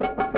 you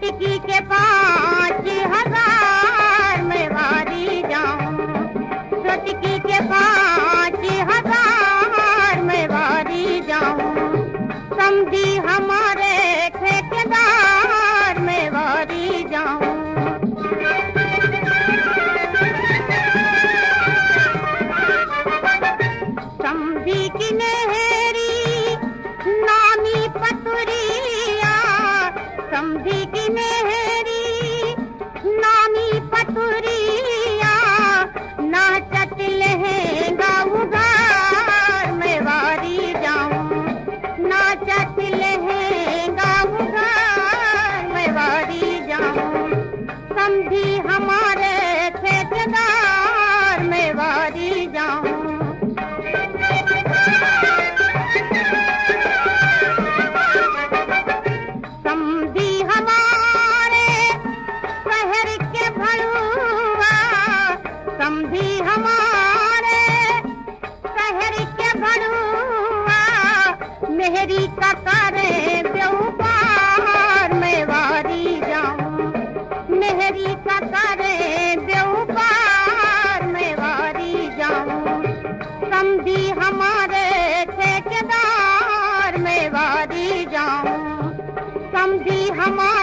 की हमारे